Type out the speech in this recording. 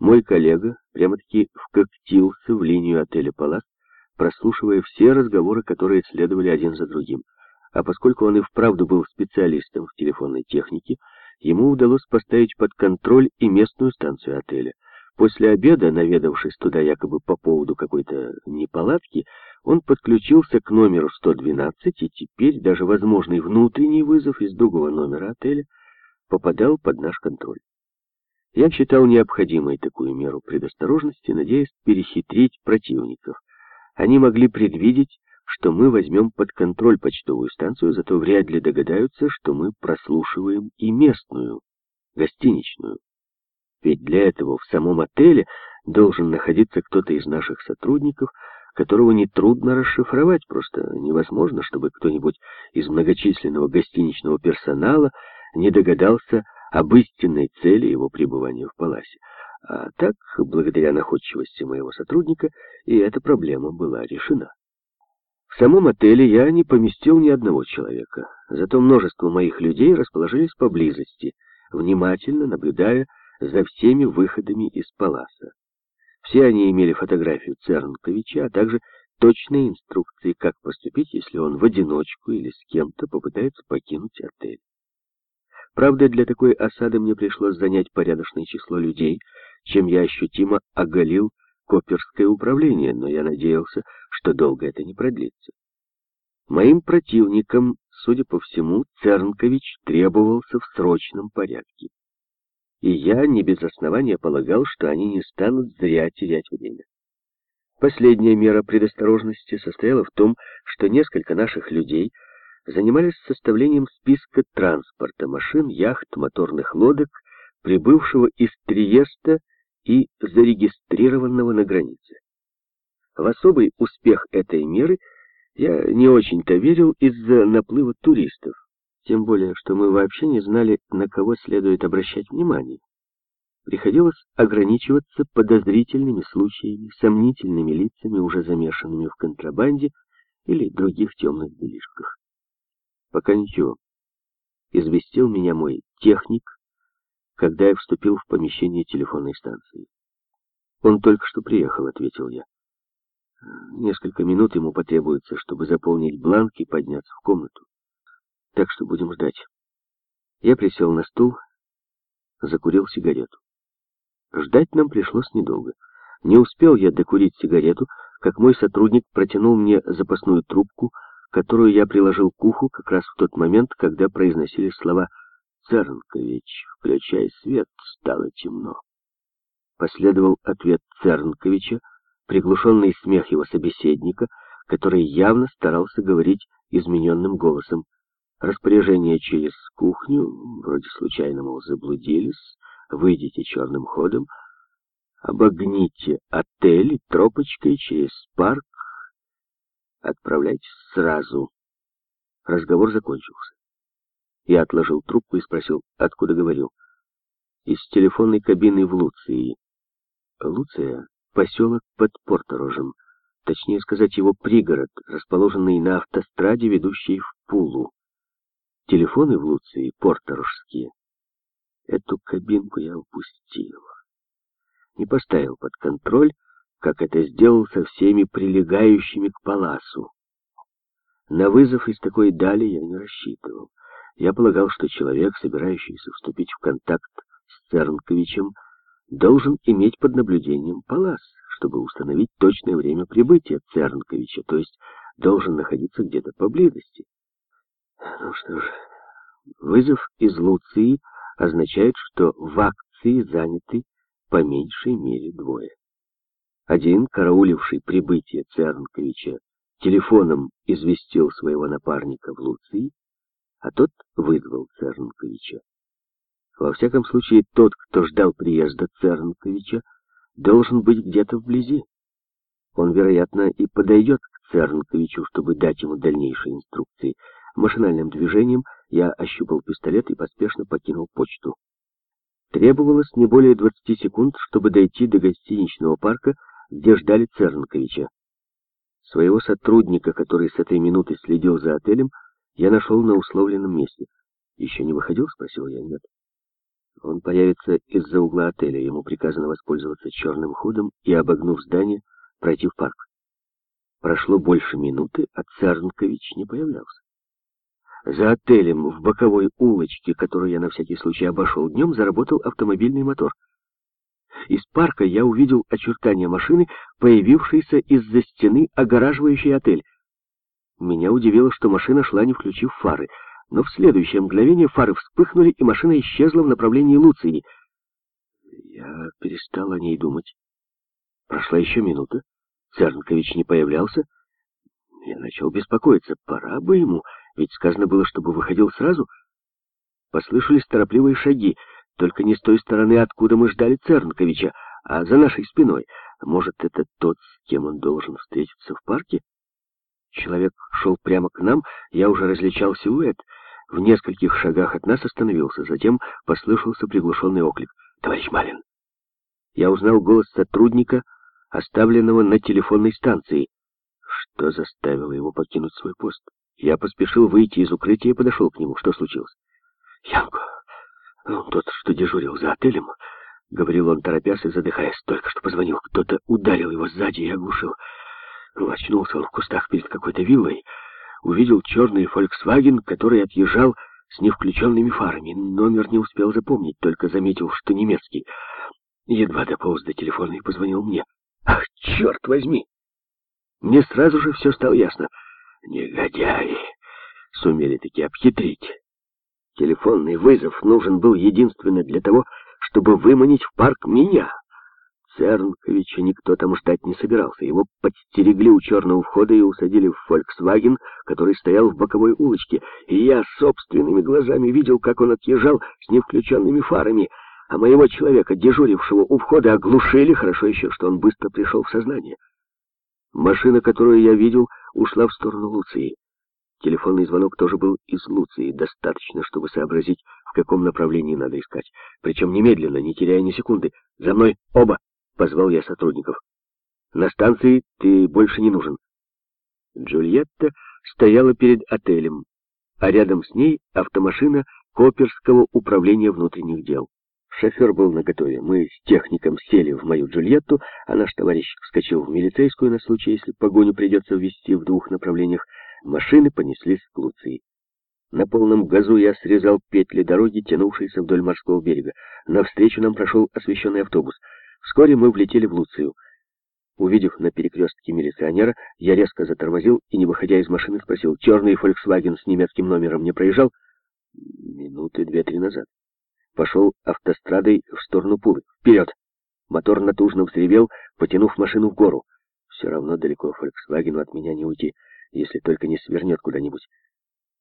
Мой коллега прямо-таки вкоктился в линию отеля «Палас», прослушивая все разговоры, которые следовали один за другим. А поскольку он и вправду был специалистом в телефонной технике, ему удалось поставить под контроль и местную станцию отеля. После обеда, наведавшись туда якобы по поводу какой-то неполадки, он подключился к номеру 112, и теперь даже возможный внутренний вызов из другого номера отеля попадал под наш контроль. Я считал необходимой такую меру предосторожности, надеясь перехитрить противников. Они могли предвидеть, что мы возьмем под контроль почтовую станцию, зато вряд ли догадаются, что мы прослушиваем и местную, гостиничную. Ведь для этого в самом отеле должен находиться кто-то из наших сотрудников, которого нетрудно расшифровать, просто невозможно, чтобы кто-нибудь из многочисленного гостиничного персонала не догадался об истинной цели его пребывания в Паласе. А так, благодаря находчивости моего сотрудника, и эта проблема была решена. В самом отеле я не поместил ни одного человека, зато множество моих людей расположились поблизости, внимательно наблюдая за всеми выходами из Паласа. Все они имели фотографию Цернковича, а также точные инструкции, как поступить, если он в одиночку или с кем-то попытается покинуть отель. Правда, для такой осады мне пришлось занять порядочное число людей, чем я ощутимо оголил Коперское управление, но я надеялся, что долго это не продлится. Моим противникам, судя по всему, Цернкович требовался в срочном порядке и я не без основания полагал, что они не станут зря терять время. Последняя мера предосторожности состояла в том, что несколько наших людей занимались составлением списка транспорта, машин, яхт, моторных лодок, прибывшего из Триеста и зарегистрированного на границе. В особый успех этой меры я не очень-то верил из-за наплыва туристов. Тем более, что мы вообще не знали, на кого следует обращать внимание. Приходилось ограничиваться подозрительными случаями, сомнительными лицами, уже замешанными в контрабанде или других темных делишках. Пока ничего. Известил меня мой техник, когда я вступил в помещение телефонной станции. «Он только что приехал», — ответил я. «Несколько минут ему потребуется, чтобы заполнить бланк и подняться в комнату так что будем ждать. Я присел на стул, закурил сигарету. Ждать нам пришлось недолго. Не успел я докурить сигарету, как мой сотрудник протянул мне запасную трубку, которую я приложил к уху как раз в тот момент, когда произносили слова «Цернкович, включай свет, стало темно». Последовал ответ Цернковича, приглушенный смех его собеседника, который явно старался говорить измененным голосом. Распоряжение через кухню, вроде случайно, мол, заблудились, выйдите черным ходом, обогните отель тропочкой через парк, отправляйтесь сразу. Разговор закончился. Я отложил трубку и спросил, откуда говорил. Из телефонной кабины в Луции. Луция — поселок под Порторожем, точнее сказать, его пригород, расположенный на автостраде, ведущей в Пулу. Телефоны в Луции порторжские. Эту кабинку я упустил. Не поставил под контроль, как это сделал со всеми прилегающими к паласу. На вызов из такой дали я не рассчитывал. Я полагал, что человек, собирающийся вступить в контакт с Цернковичем, должен иметь под наблюдением палас, чтобы установить точное время прибытия Цернковича, то есть должен находиться где-то поблизости. Ну что ж, вызов из Луции означает, что в акции заняты по меньшей мере двое. Один, карауливший прибытие Цернковича, телефоном известил своего напарника в Луции, а тот вызвал Цернковича. Во всяком случае, тот, кто ждал приезда Цернковича, должен быть где-то вблизи. Он, вероятно, и подойдет к Цернковичу, чтобы дать ему дальнейшие инструкции — Машинальным движением я ощупал пистолет и поспешно покинул почту. Требовалось не более 20 секунд, чтобы дойти до гостиничного парка, где ждали Цернковича. Своего сотрудника, который с этой минуты следил за отелем, я нашел на условленном месте. «Еще не выходил?» — спросил я. «Нет». Он появится из-за угла отеля. Ему приказано воспользоваться черным ходом и, обогнув здание, пройти в парк. Прошло больше минуты, а Царнкович не появлялся. За отелем в боковой улочке, которую я на всякий случай обошел днем, заработал автомобильный мотор. Из парка я увидел очертания машины, появившейся из-за стены, огораживающей отель. Меня удивило, что машина шла, не включив фары, но в следующее мгновение фары вспыхнули, и машина исчезла в направлении Луции. Я перестал о ней думать. Прошла еще минута. Цернкович не появлялся. Я начал беспокоиться. Пора бы ему, ведь сказано было, чтобы выходил сразу. Послышались торопливые шаги, только не с той стороны, откуда мы ждали Цернковича, а за нашей спиной. Может, это тот, с кем он должен встретиться в парке? Человек шел прямо к нам, я уже различал силуэт. В нескольких шагах от нас остановился, затем послышался приглушенный оклик. «Товарищ Малин!» Я узнал голос сотрудника, оставленного на телефонной станции. Что заставило его покинуть свой пост? Я поспешил выйти из укрытия и подошел к нему. Что случилось? Янко, ну, тот, что дежурил за отелем, — говорил он, торопясь и задыхаясь, только что позвонил. Кто-то ударил его сзади и оглушил. Ну, очнулся он в кустах перед какой-то виллой, увидел черный «Фольксваген», который отъезжал с невключенными фарами. Номер не успел запомнить, только заметил, что немецкий. Едва дополз до телефона и позвонил мне. Ах, черт возьми! Мне сразу же все стало ясно. Негодяи сумели таки обхитрить. Телефонный вызов нужен был единственно для того, чтобы выманить в парк меня. Цернковича никто там ждать не собирался. Его подстерегли у черного входа и усадили в «Фольксваген», который стоял в боковой улочке. И я собственными глазами видел, как он отъезжал с невключенными фарами, а моего человека, дежурившего у входа, оглушили, хорошо еще, что он быстро пришел в сознание. Машина, которую я видел, ушла в сторону Луции. Телефонный звонок тоже был из Луции, достаточно, чтобы сообразить, в каком направлении надо искать. Причем немедленно, не теряя ни секунды. «За мной оба!» — позвал я сотрудников. «На станции ты больше не нужен». Джульетта стояла перед отелем, а рядом с ней автомашина Коперского управления внутренних дел. Шофер был наготове. Мы с техником сели в мою Джульетту, а наш товарищ вскочил в милицейскую на случай, если погоню придется ввести в двух направлениях. Машины понеслись к Луции. На полном газу я срезал петли дороги, тянувшиеся вдоль морского берега. Навстречу нам прошел освещенный автобус. Вскоре мы влетели в Луцию. Увидев на перекрестке милиционера, я резко затормозил и, не выходя из машины, спросил, черный Volkswagen с немецким номером не проезжал? Минуты две-три назад. Пошел автострадой в сторону Пулы. Вперед! Мотор натужно взревел, потянув машину в гору. Все равно далеко Volkswagen от меня не уйти если только не свернет куда-нибудь.